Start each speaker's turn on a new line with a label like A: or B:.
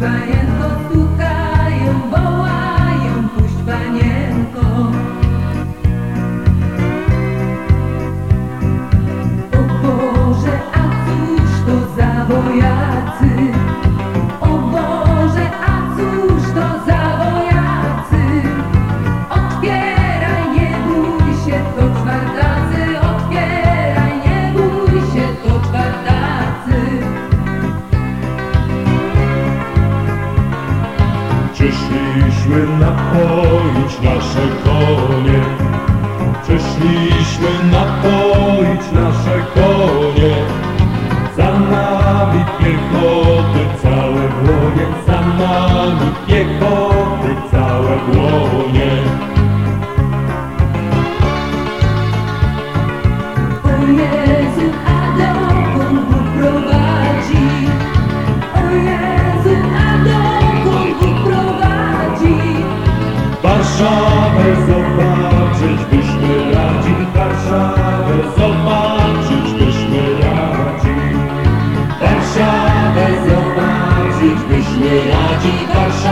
A: panienko, stukają, wołają, puść panienko. O Boże, a cóż to za wojacy?
B: Przyszliśmy napoić nasze konie. Przyszliśmy napoić nasze konie. Za nami piechoty całe dłonie. żyć byśmy radzi Warszawie.